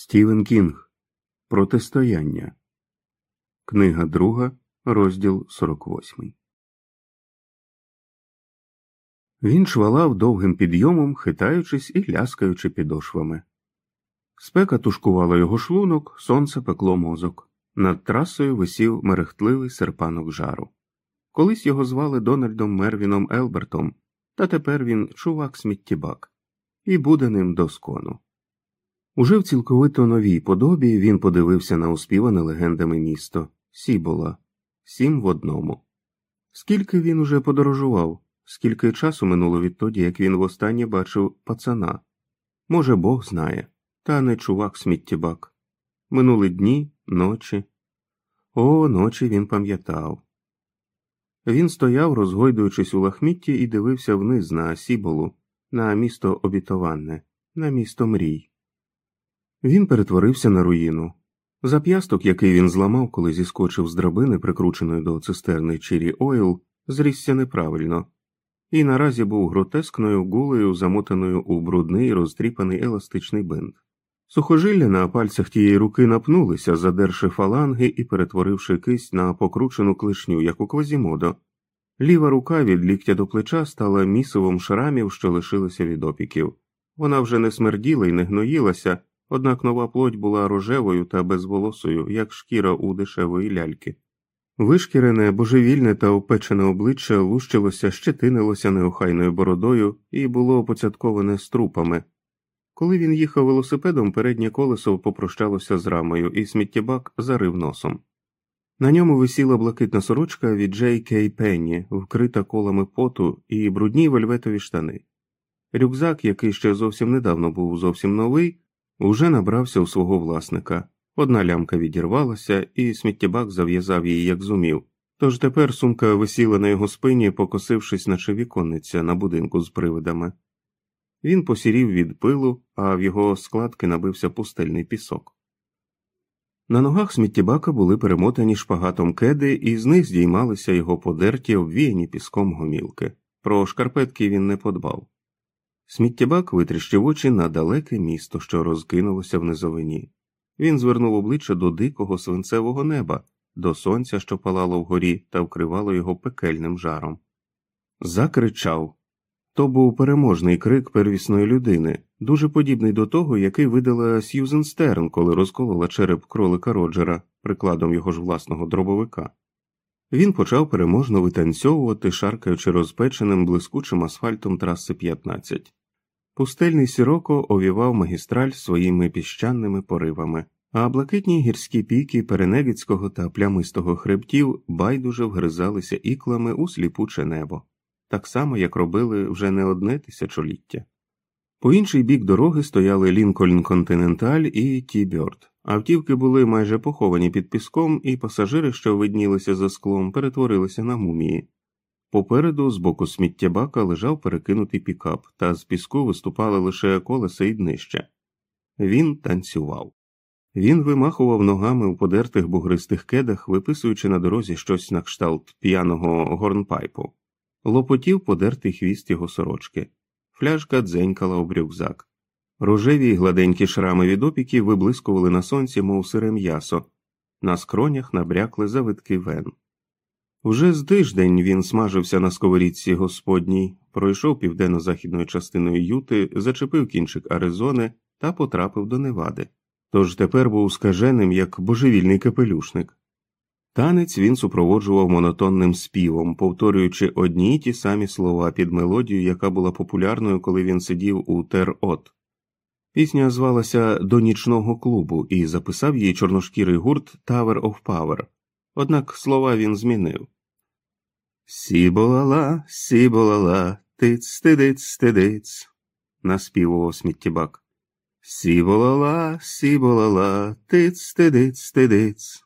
Стівен Кінг Протистояння. Книга друга, розділ 48. Він швалав довгим підйомом, хитаючись і ляскаючи підошвами. Спека тушкувала його шлунок, сонце пекло мозок. Над трасою висів мерехтливий серпанок жару. Колись його звали Дональдом Мервіном Елбертом, та тепер він чувак сміттєбак, і буде ним доскону. Уже в цілковито новій подобі він подивився на успіване легендами місто Сібола, сім в одному. Скільки він уже подорожував, скільки часу минуло відтоді, як він востаннє бачив пацана. Може, Бог знає, та не чувак сміттєбак. Минули дні, ночі. О, ночі він пам'ятав. Він стояв, розгойдуючись у лахмітті, і дивився вниз на Сіболу, на місто обітованне, на місто мрій. Він перетворився на руїну. Зап'ясток, який він зламав, коли зіскочив з драбини, прикрученої до цистерни Чірі Ойл, зрісся неправильно, і наразі був гротескною гулею, замотаною у брудний розтріпаний еластичний бинт. Сухожилля на пальцях тієї руки напнулися, задерши фаланги і перетворивши кисть на покручену клишню, як у квазімодо. Ліва рука від ліктя до плеча стала місивом шрамів, що лишилися від опіків. Вона вже не смерділа і не гноїлася. Однак нова плоть була рожевою та безволосою, як шкіра у дешевої ляльки. Вишкірене, божевільне та опечене обличчя лущилося, щетинилося неохайною бородою і було поцятковане струпами. Коли він їхав велосипедом, переднє колесо попрощалося з рамою, і сміттєбак зарив носом. На ньому висіла блакитна сорочка від Джей Кей Пенні, вкрита колами поту і брудні вельветові штани. Рюкзак, який ще зовсім недавно був зовсім новий, уже набрався у свого власника. Одна лямка відірвалася, і сміттєбак зав'язав її, як зумів. Тож тепер сумка висіла на його спині, покосившись, наче віконниця на будинку з привидами. Він посірів від пилу, а в його складки набився пустельний пісок. На ногах сміттєбака були перемотані шпагатом кеди, і з них здіймалися його подерті, обвіяні піском гомілки. Про шкарпетки він не подбав. Сміттєбак витріщив очі на далеке місто, що розкинулося в низовині. Він звернув обличчя до дикого свинцевого неба, до сонця, що палало вгорі, та вкривало його пекельним жаром. Закричав. То був переможний крик первісної людини, дуже подібний до того, який видала Сьюзен Стерн, коли розколола череп кролика Роджера, прикладом його ж власного дробовика. Він почав переможно витанцьовувати, шаркаючи розпеченим блискучим асфальтом траси 15. Пустельний сіроко овівав магістраль своїми піщаними поривами, а блакитні гірські піки перенегицького та плямистого хребтів байдуже вгризалися іклами у сліпуче небо, так само, як робили вже не одне тисячоліття. По інший бік дороги стояли Лінкольн Континенталь і Ті Бьорд. Автівки були майже поховані під піском, і пасажири, що виднілися за склом, перетворилися на мумії. Попереду, з боку сміттєбака, лежав перекинутий пікап, та з піску виступали лише колеса і днище. Він танцював. Він вимахував ногами у подертих бугристих кедах, виписуючи на дорозі щось на кшталт п'яного горнпайпу, лопотів подертий хвіст його сорочки, фляжка дзенькала об рюкзак. Рожеві й гладенькі шрами від опіків виблискували на сонці, мов сире м'ясо, на скронях набрякли завитки вен. Уже з тиждень він смажився на сковорідці господній, пройшов південно-західною частиною Юти, зачепив кінчик Аризони та потрапив до Невади. Тож тепер був скаженим як божевільний капелюшник. Танець він супроводжував монотонним співом, повторюючи одні й ті самі слова під мелодію, яка була популярною, коли він сидів у Тер-От. Пісня звалася До нічного клубу і записав її чорношкірий гурт Tower of Power. Однак слова він змінив. Сіболала, сіболала, тиць, стидиць, стидиць, наспівував сміттєбак. Сіболала, сіболала, тиць, стидиць, стидиць.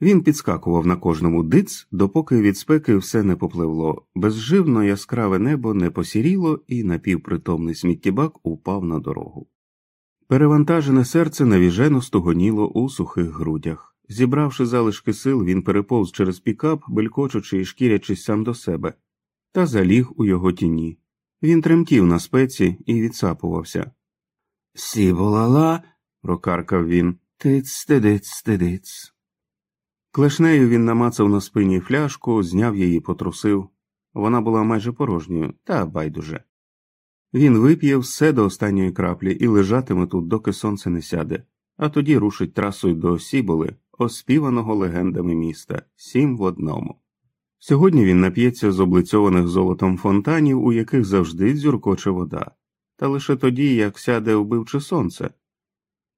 Він підскакував на кожному диць, допоки від спеки все не попливло. Безживно яскраве небо не посіріло, і напівпритомний сміттєбак упав на дорогу. Перевантажене серце навіжено стогоніло у сухих грудях. Зібравши залишки сил, він переповз через пікап, белькочучи і шкірячись сам до себе, та заліг у його тіні. Він тремтів на спеці і відсапувався. Сіболала. прокаркав він. Тиць, стидиць, стидиць. Клешнею він намацав на спині фляжку, зняв її, потрусив. Вона була майже порожньою, та байдуже. Він вип'є все до останньої краплі і лежатиме тут, доки сонце не сяде, а тоді рушить трасою до Сіболи, оспіваного легендами міста, сім в одному. Сьогодні він нап'ється з облицьованих золотом фонтанів, у яких завжди дзюркоче вода, та лише тоді, як сяде вбивче сонце.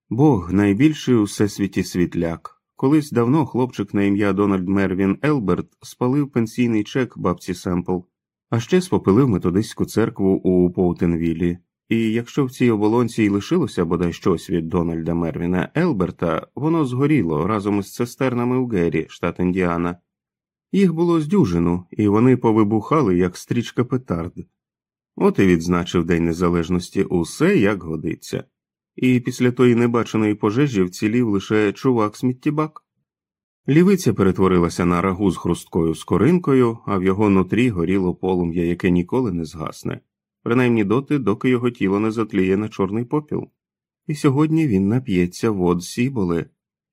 Бог найбільший у всесвіті світляк. Колись давно хлопчик на ім'я Дональд Мервін Елберт спалив пенсійний чек бабці Семпл, а ще спопилив методистську церкву у Поутенвілі. І якщо в цій оболонці й лишилося бодай щось від Дональда Мервіна Елберта, воно згоріло разом із цистернами у Гері, штат Індіана. Їх було здюжину, і вони повибухали, як стрічка петард. От і відзначив День Незалежності усе як годиться і після тої небаченої пожежі вцілів лише чувак сміттєбак. Лівиця перетворилася на рагу з хрусткою скоринкою, а в його нутрі горіло полум'я, яке ніколи не згасне, принаймні доти, доки його тіло не затліє на чорний попіл. І сьогодні він нап'ється вод сіболи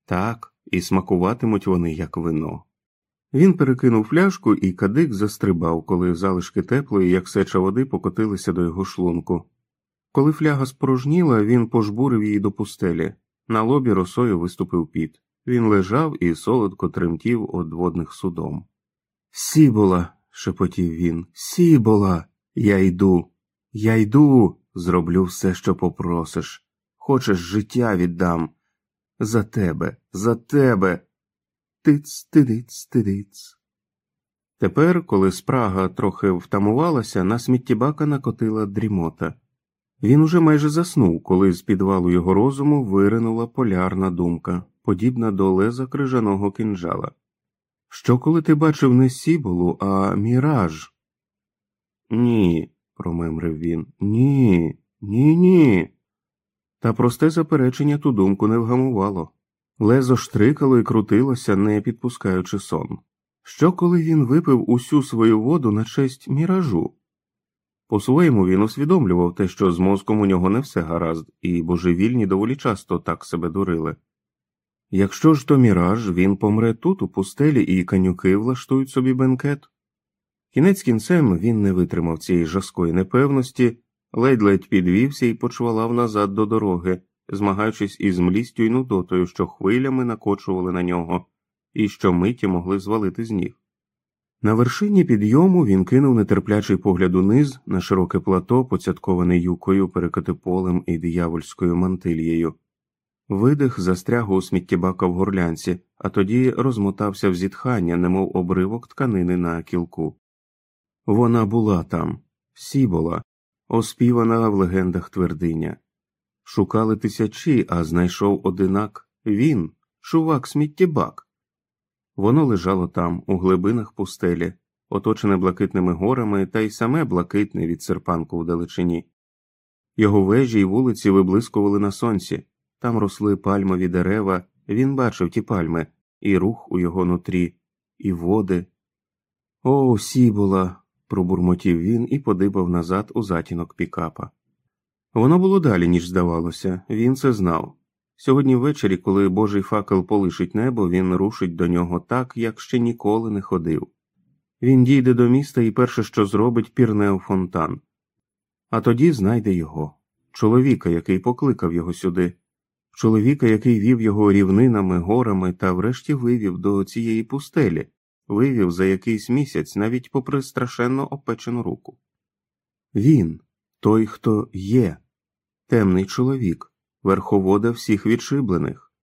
так, і смакуватимуть вони, як вино. Він перекинув фляжку, і кадик застрибав, коли залишки теплої, як сеча води, покотилися до його шлунку. Коли фляга спорожніла, він пожбурив її до пустелі. На лобі росою виступив піт. Він лежав і солодко тремтів од водних судом. Сібола, шепотів він, сібола, я йду, я йду, зроблю все, що попросиш. Хочеш, життя віддам. За тебе, за тебе. Тиць, тидиць, тидиць. Тепер, коли спрага трохи втамувалася, на сміттєбака накотила дрімота. Він уже майже заснув, коли з підвалу його розуму виринула полярна думка, подібна до леза крижаного кинджала. Що, коли ти бачив не сіболу, а міраж? Ні, промемрив він. Ні, ні, ні. Та просте заперечення ту думку не вгамувало. Лезо штрикало і крутилося, не підпускаючи сон. Що, коли він випив усю свою воду на честь міражу? По своєму він усвідомлював те, що з мозком у нього не все гаразд, і божевільні доволі часто так себе дурили. Якщо ж то міраж, він помре тут, у пустелі, і канюки влаштують собі бенкет. Кінець кінцем він не витримав цієї жаскої непевності, ледь-ледь підвівся і почвалав назад до дороги, змагаючись із млістю й нудотою, що хвилями накочували на нього, і що миті могли звалити з ніг. На вершині підйому він кинув нетерплячий погляд униз на широке плато, поцятковане юкою, перекотиполем і диявольською мантильєю. Видих застряг у сміттєбака в горлянці, а тоді розмотався в зітхання, немов обривок тканини на кілку. Вона була там, сібола, оспівана в легендах твердиня. Шукали тисячі, а знайшов одинак він, чувак сміттєбак. Воно лежало там, у глибинах пустелі, оточене блакитними горами та й саме блакитне від серпанку в далечині. Його вежі й вулиці виблискували на сонці, там росли пальмові дерева, він бачив ті пальми, і рух у його нутрі, і води. О, сібула. Пробурмотів він і подибав назад у затінок пікапа. Воно було далі, ніж здавалося, він це знав. Сьогодні ввечері, коли божий факел полишить небо, він рушить до нього так, як ще ніколи не ходив. Він дійде до міста і перше, що зробить, пірне у фонтан, а тоді знайде його, чоловіка, який покликав його сюди, чоловіка, який вів його рівнинами, горами та врешті вивів до цієї пустелі, вивів за якийсь місяць, навіть попри страшенно опечену руку. Він, той, хто є, темний чоловік верховода всіх відшиблених.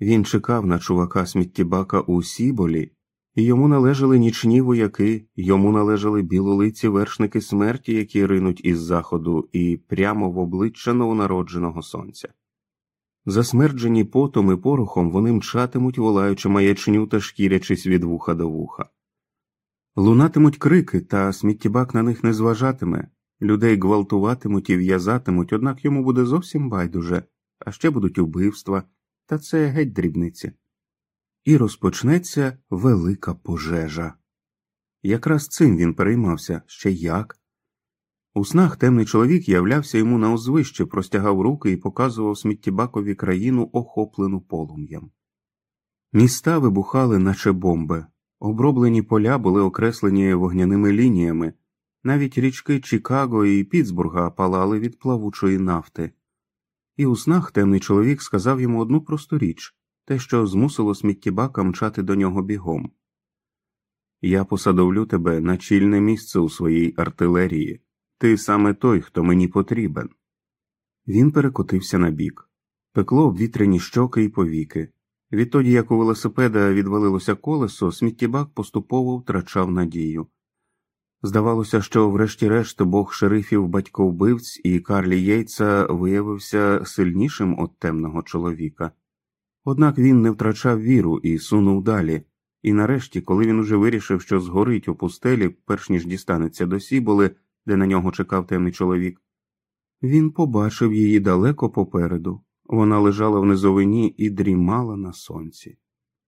Він чекав на чувака сміттєбака у Сіболі, і йому належали нічні вояки, йому належали білолиці вершники смерті, які ринуть із заходу, і прямо в обличчя новонародженого сонця. Засмерджені потом і порохом вони мчатимуть, волаючи маячню та шкірячись від вуха до вуха. Лунатимуть крики, та сміттєбак на них не зважатиме, людей гвалтуватимуть і в'язатимуть, однак йому буде зовсім байдуже а ще будуть убивства, та це геть дрібниці. І розпочнеться велика пожежа. Якраз цим він переймався ще як. У снах темний чоловік являвся йому на узвище, простягав руки і показував сміттєбакові країну, охоплену полум'ям. Міста вибухали, наче бомби, оброблені поля були окреслені вогняними лініями, навіть річки Чикаго і Пітсбурга палали від плавучої нафти. І у снах темний чоловік сказав йому одну просту річ те, що змусило сміттєбака мчати до нього бігом. Я посадовлю тебе на чільне місце у своїй артилерії. Ти саме той, хто мені потрібен. Він перекотився на бік. пекло обвітряні щоки і повіки. Відтоді, як у велосипеда відвалилося колесо, сміттєбак поступово втрачав надію. Здавалося, що, врешті-решт, бог шерифів батьковбивць і Карлі Єйца виявився сильнішим від темного чоловіка. Однак він не втрачав віру і сунув далі, і нарешті, коли він уже вирішив, що згорить у пустелі, перш ніж дістанеться до сіболи, де на нього чекав темний чоловік, він побачив її далеко попереду. Вона лежала в низовині і дрімала на сонці.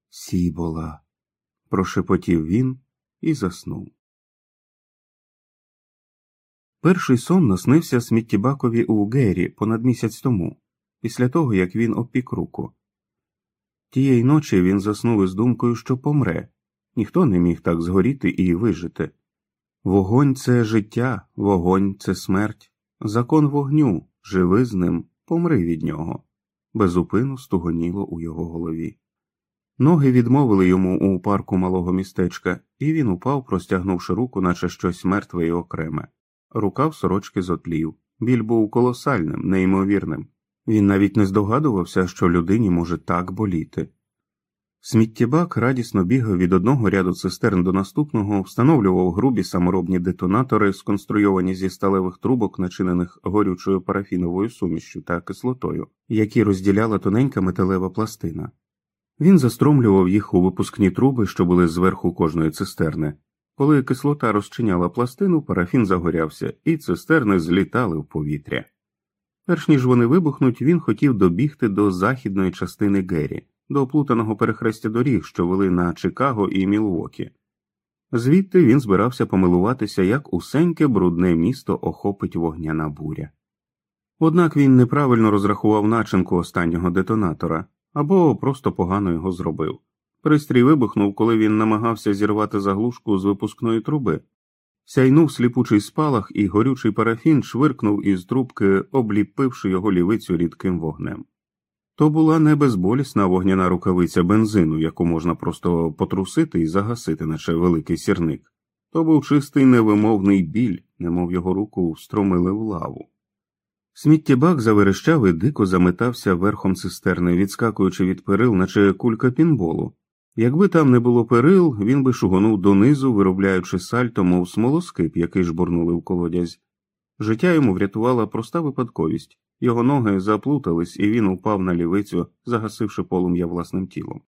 Сібола, прошепотів він і заснув. Перший сон наснився сміттєбакові у Гері понад місяць тому, після того як він опік руку. Тієї ночі він заснув із думкою, що помре, ніхто не міг так згоріти і вижити. Вогонь це життя, вогонь це смерть, закон вогню, живи з ним, помри від нього. Безупину стугоніло у його голові. Ноги відмовили йому у парку малого містечка, і він упав, простягнувши руку, наче щось мертве і окреме. Рукав сорочки зотлів. Біль був колосальним, неймовірним. Він навіть не здогадувався, що людині може так боліти. Сміттєбак радісно бігав від одного ряду цистерн до наступного, встановлював грубі саморобні детонатори, сконструйовані зі сталевих трубок, начинених горючою парафіновою сумішчю та кислотою, які розділяла тоненька металева пластина. Він застромлював їх у випускні труби, що були зверху кожної цистерни. Коли кислота розчиняла пластину, парафін загорявся, і цистерни злітали в повітря. Перш ніж вони вибухнуть, він хотів добігти до західної частини Геррі, до оплутаного перехрестя доріг, що вели на Чикаго і Мілвокі. Звідти він збирався помилуватися, як усеньке брудне місто охопить вогняна буря. Однак він неправильно розрахував начинку останнього детонатора або просто погано його зробив. Пристрій вибухнув, коли він намагався зірвати заглушку з випускної труби. Сяйнув сліпучий спалах, і горючий парафін швиркнув із трубки, обліпивши його лівицю рідким вогнем. То була не безболісна вогняна рукавиця бензину, яку можна просто потрусити і загасити, наче великий сірник. То був чистий невимовний біль, немов його руку встромили в лаву. Сміттєбак заверещав і дико заметався верхом цистерни, відскакуючи від перил, наче кулька пінболу. Якби там не було перил, він би шугонув донизу, виробляючи сальто, мов смолоскип, який жбурнули в колодязь. Життя йому врятувала проста випадковість його ноги заплутались, і він упав на лівицю, загасивши полум'я власним тілом.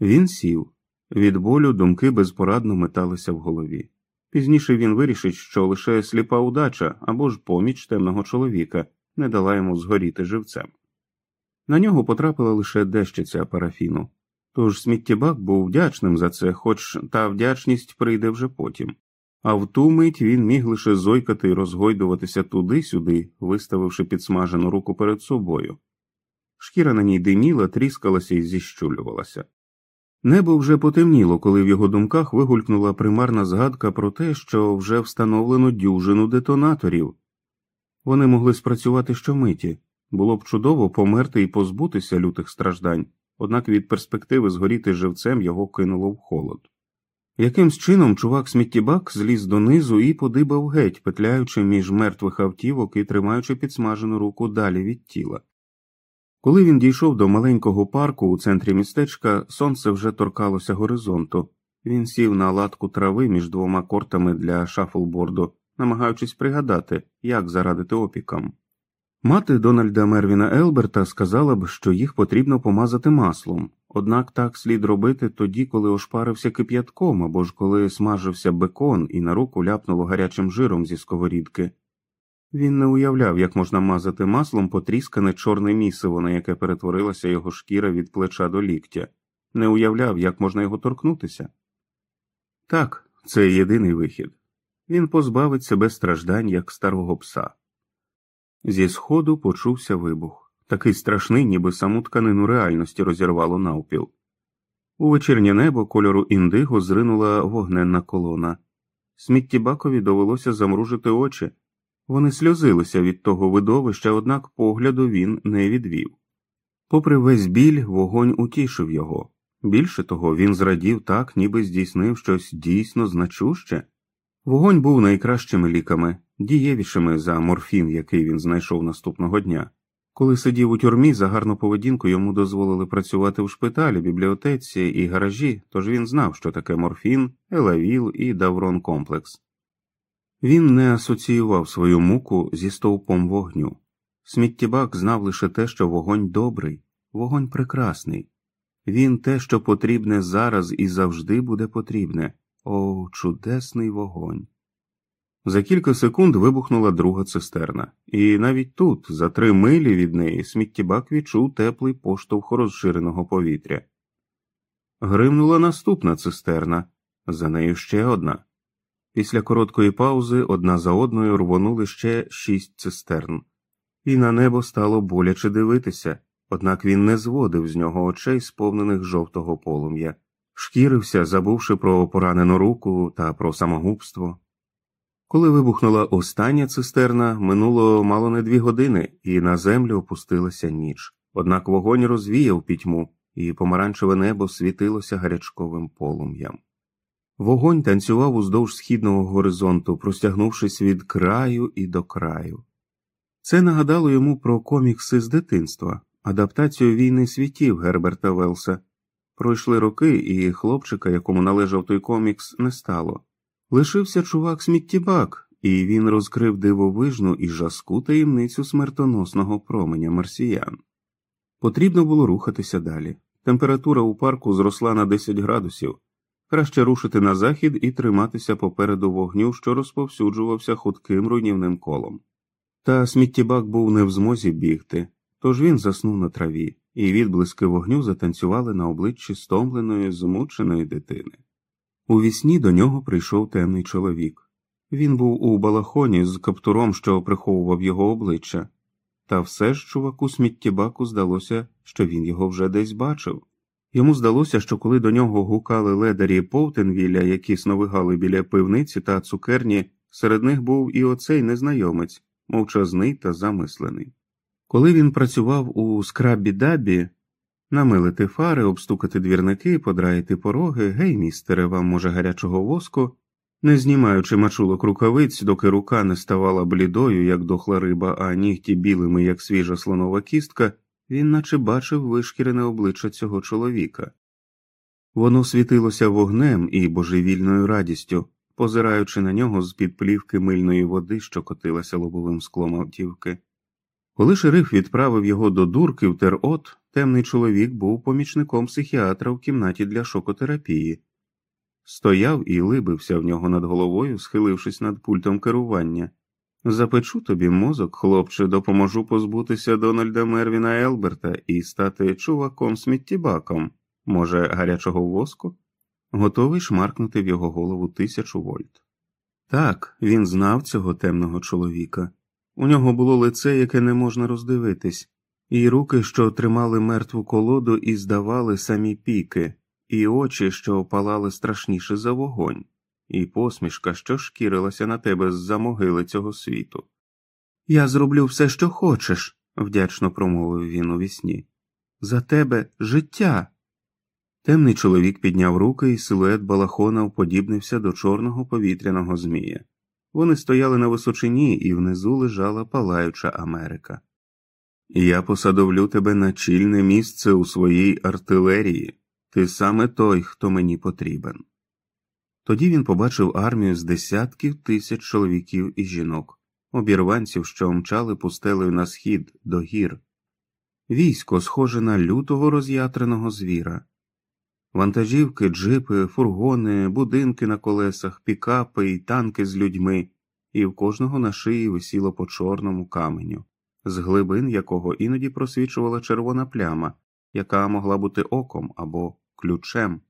Він сів. Від болю думки безпорадно металися в голові. Пізніше він вирішить, що лише сліпа удача або ж поміч темного чоловіка не дала йому згоріти живцем. На нього потрапила лише дещиця парафіну. Тож сміттєбак був вдячним за це, хоч та вдячність прийде вже потім. А в ту мить він міг лише зойкати і розгойдуватися туди-сюди, виставивши підсмажену руку перед собою. Шкіра на ній диміла, тріскалася і зіщулювалася. Небо вже потемніло, коли в його думках вигулькнула примарна згадка про те, що вже встановлено дюжину детонаторів. Вони могли спрацювати щомиті, було б чудово померти і позбутися лютих страждань однак від перспективи згоріти живцем його кинуло в холод. Якимсь чином чувак сміттєбак зліз донизу і подибав геть, петляючи між мертвих автівок і тримаючи підсмажену руку далі від тіла. Коли він дійшов до маленького парку у центрі містечка, сонце вже торкалося горизонту. Він сів на латку трави між двома кортами для шафлборду, намагаючись пригадати, як зарадити опікам. Мати Дональда Мервіна Елберта сказала б, що їх потрібно помазати маслом, однак так слід робити тоді, коли ошпарився кип'ятком або ж коли смажився бекон і на руку ляпнуло гарячим жиром зі сковорідки. Він не уявляв, як можна мазати маслом потріскане чорне місиво, на яке перетворилася його шкіра від плеча до ліктя, не уявляв, як можна його торкнутися. Так, це єдиний вихід. він позбавить себе страждань, як старого пса. Зі сходу почувся вибух, такий страшний, ніби саму тканину реальності розірвало навпіл. У вечірнє небо кольору індиго зринула вогненна колона. Сміттєбакові довелося замружити очі. Вони сльозилися від того видовища, однак погляду він не відвів. Попри весь біль, вогонь утішив його. Більше того, він зрадів так, ніби здійснив щось дійсно значуще. Вогонь був найкращими ліками, дієвішими за морфін, який він знайшов наступного дня. Коли сидів у тюрмі, за гарну поведінку йому дозволили працювати в шпиталі, бібліотеці і гаражі, тож він знав, що таке морфін, елавіл і даврон комплекс. Він не асоціював свою муку зі стовпом вогню. Сміттєбак знав лише те, що вогонь добрий, вогонь прекрасний. Він те, що потрібне зараз і завжди буде потрібне. О, чудесний вогонь. За кілька секунд вибухнула друга цистерна, і навіть тут, за три милі від неї, сміттєбак відчув теплий поштовх розширеного повітря. Гримнула наступна цистерна, за нею ще одна. Після короткої паузи одна за одною рвонули ще шість цистерн, і на небо стало боляче дивитися, однак він не зводив з нього очей, сповнених жовтого полум'я, шкірився, забувши про поранену руку та про самогубство. Коли вибухнула остання цистерна, минуло мало не дві години, і на землю опустилася ніч. Однак вогонь розвіяв пітьму, і помаранчеве небо світилося гарячковим полум'ям. Вогонь танцював уздовж східного горизонту, простягнувшись від краю і до краю. Це нагадало йому про комікси з дитинства, адаптацію війни світів Герберта Велса. Пройшли роки, і хлопчика, якому належав той комікс, не стало. Лишився чувак сміттєбак, і він розкрив дивовижну і жаску таємницю смертоносного променя марсіян. Потрібно було рухатися далі. Температура у парку зросла на 10 градусів. Краще рушити на захід і триматися попереду вогню, що розповсюджувався худким руйнівним колом. Та сміттєбак був не в змозі бігти, тож він заснув на траві, і відблиски вогню затанцювали на обличчі стомленої, змученої дитини. У вісні до нього прийшов темний чоловік. Він був у балахоні з каптуром, що приховував його обличчя, та все ж чуваку сміттєбаку здалося, що він його вже десь бачив. Йому здалося, що коли до нього гукали ледарі Повтенвіля, які сновигали біля пивниці та цукерні, серед них був і оцей незнайомець, мовчазний та замислений. Коли він працював у скрабі дабі, намилити фари, обстукати двірники, подраїти пороги, гей, містере, вам, може, гарячого воску, не знімаючи мачулок рукавиць, доки рука не ставала блідою, як дохла риба, а нігті білими, як свіжа слонова кістка, він наче бачив вишкірене обличчя цього чоловіка. Воно світилося вогнем і божевільною радістю, позираючи на нього з під плівки мильної води, що котилася лобовим склом автівки. Коли шериф відправив його до дурки в терот, темний чоловік був помічником психіатра в кімнаті для шокотерапії, стояв і либився в нього над головою, схилившись над пультом керування. Запечу тобі мозок, хлопче, допоможу позбутися Дональда Мервіна Елберта і стати чуваком сміттєбаком, може, гарячого воску, готовий шмаркнути в його голову тисячу вольт. Так, він знав цього темного чоловіка. У нього було лице, яке не можна роздивитись, і руки, що тримали мертву колоду і здавали самі піки, і очі, що палали страшніше за вогонь, і посмішка, що шкірилася на тебе з за могили цього світу. Я зроблю все, що хочеш, вдячно промовив він у вісні. За тебе життя. Темний чоловік підняв руки, і силует балахона уподібнився до чорного повітряного змія. Вони стояли на височині, і внизу лежала палаюча Америка. Я посадовлю тебе на чільне місце у своїй артилерії, ти саме той, хто мені потрібен. Тоді він побачив армію з десятків тисяч чоловіків і жінок, обірванців, що мчали пустелею на схід до гір, військо, схоже на лютого роз'ятреного звіра, вантажівки, джипи, фургони, будинки на колесах, пікапи і танки з людьми, і в кожного на шиї висіло по чорному каменю, з глибин якого іноді просвічувала червона пляма, яка могла бути оком або ключем.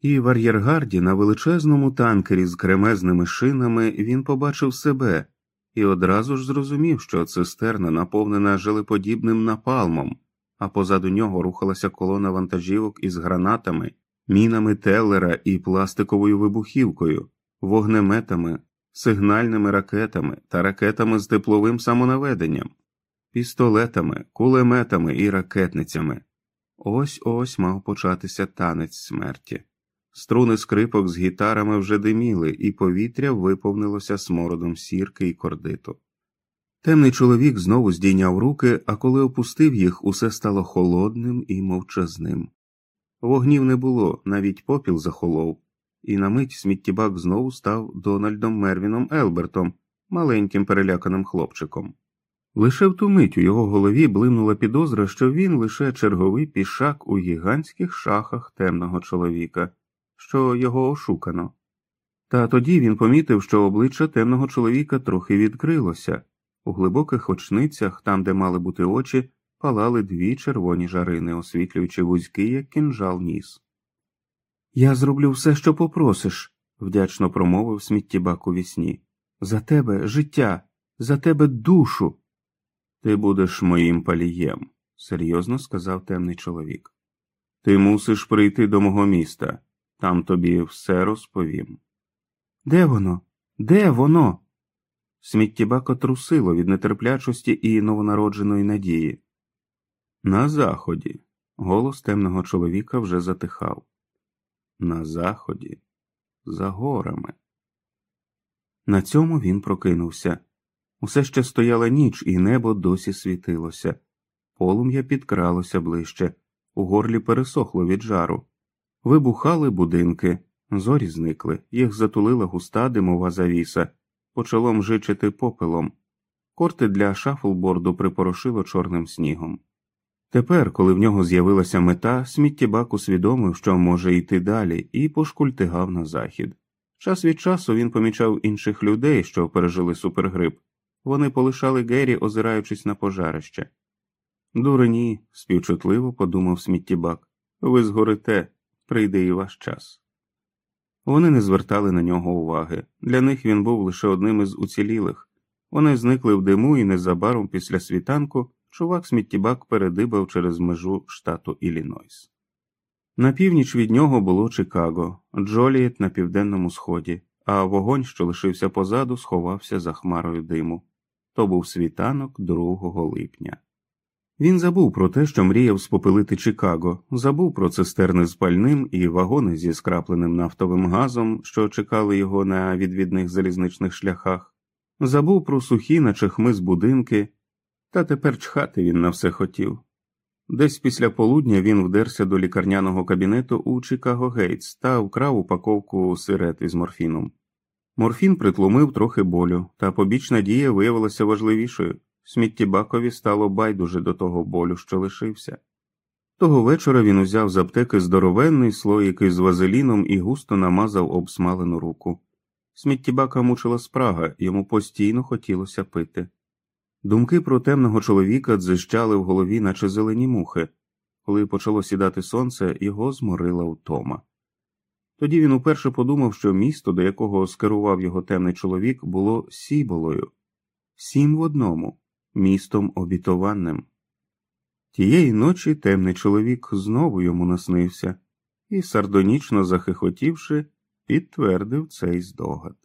І в ар'єргарді на величезному танкері з кремезними шинами він побачив себе і одразу ж зрозумів, що цистерна наповнена желеподібним напалмом, а позаду нього рухалася колона вантажівок із гранатами, мінами теллера і пластиковою вибухівкою, вогнеметами, сигнальними ракетами та ракетами з тепловим самонаведенням, пістолетами, кулеметами і ракетницями. Ось ось мав початися танець смерті. Струни скрипок з гітарами вже диміли, і повітря виповнилося смородом сірки і кордиту. Темний чоловік знову здійняв руки, а коли опустив їх, усе стало холодним і мовчазним. Вогнів не було, навіть попіл захолов, і на мить сміттєбак знову став Дональдом Мервіном Елбертом, маленьким переляканим хлопчиком. Лише в ту мить у його голові блимнула підозра, що він лише черговий пішак у гігантських шахах темного чоловіка що його ошукано. Та тоді він помітив, що обличчя темного чоловіка трохи відкрилося, у глибоких очницях, там, де мали бути очі, палали дві червоні жарини, освітлюючи вузький, як кінжал ніс. Я зроблю все, що попросиш, вдячно промовив сміттєбак у вісні. За тебе життя, за тебе душу. Ти будеш моїм палієм, серйозно сказав темний чоловік. Ти мусиш прийти до мого міста. Там тобі все розповім. Де воно? Де воно? Сміттєбако трусило від нетерплячості і новонародженої надії. На заході. Голос темного чоловіка вже затихав. На заході, за горами. На цьому він прокинувся. Усе ще стояла ніч, і небо досі світилося. Полум'я підкралося ближче, у горлі пересохло від жару. Вибухали будинки, зорі зникли, їх затулила густа димова завіса, почало мжичити попелом, корти для шафлборду припорошило чорним снігом. Тепер, коли в нього з'явилася мета, сміттєбак усвідомив, що може йти далі, і пошкультигав на захід. Час від часу він помічав інших людей, що пережили супергрип. Вони полишали Геррі, озираючись на пожарище. Дурені, співчутливо подумав сміттєбак, ви згорите прийде і ваш час. Вони не звертали на нього уваги. Для них він був лише одним із уцілілих. Вони зникли в диму, і незабаром після світанку чувак сміттєбак передибав через межу штату Іллінойс. На північ від нього було Чикаго, Джолієт на південному сході, а вогонь, що лишився позаду, сховався за хмарою диму. То був світанок 2 липня. Він забув про те, що мріяв спопилити Чикаго, забув про цистерни з пальним і вагони зі скрапленим нафтовим газом, що чекали його на відвідних залізничних шляхах, забув про сухі, наче хмиз будинки, та тепер чхати він на все хотів. Десь після полудня він вдерся до лікарняного кабінету у Чикаго Гейтс та вкрав упаковку сирет із морфіном. Морфін притлумив трохи болю, та побічна дія виявилася важливішою. Сміттєбакові стало байдуже до того болю, що лишився. Того вечора він узяв з аптеки здоровенний слоїк із вазеліном і густо намазав обсмалену руку. Сміттєбака мучила спрага, йому постійно хотілося пити. Думки про темного чоловіка дзищали в голові, наче зелені мухи. Коли почало сідати сонце, його зморила втома. Тоді він уперше подумав, що місто, до якого скерував його темний чоловік, було сіболою, сім в одному містом обітованним. Тієї ночі темний чоловік знову йому наснився і, сардонічно захихотівши, підтвердив цей здогад.